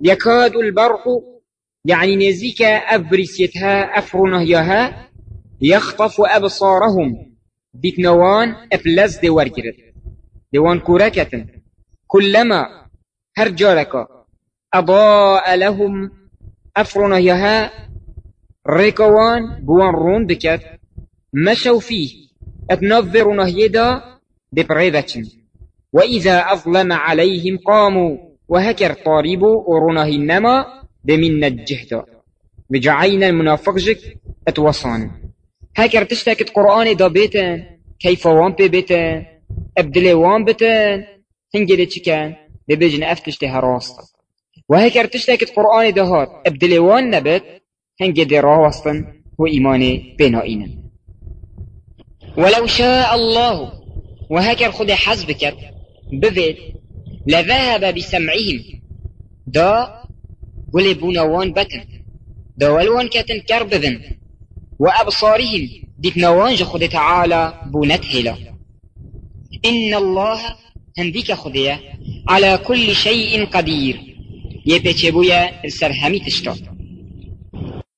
يكاد البرق يعني نزيك أفرسيتها أفرنهيها يخطف أبصارهم. بتنوان أفلز دي ورقرت ديوان كوركة كلما هرجالك أضاء لهم أفرنهيها ريكوان بوان رون بكت. مشوا فيه. أتنظر نهيدا ببريدة وإذا أظلم عليهم قاموا. وهكر طاربوا ورونه النما بمن الجهد. بجعينا المنافقجك أتوصان. هكر تشتكت قرآن دا بيتن كيف وان بي بيتن ابدلي وان بيتن هنجلي تشكان ببجن افتشتها راست وهكر تشتكت قرآن دا هات ابدلي وان نبت هنجلي راستن وإيماني بينائنا ولو شاء الله وهكر خد حزبك بفيد لذهب بسمعهم. دا ولي بونوان بكن دا ولوان كاتن كربذن وأبصارهم ديت نوان خد تعالى بونتهلا إن الله هنديك خديا على كل شيء قدير يبتشبويا السرهمي تشتغل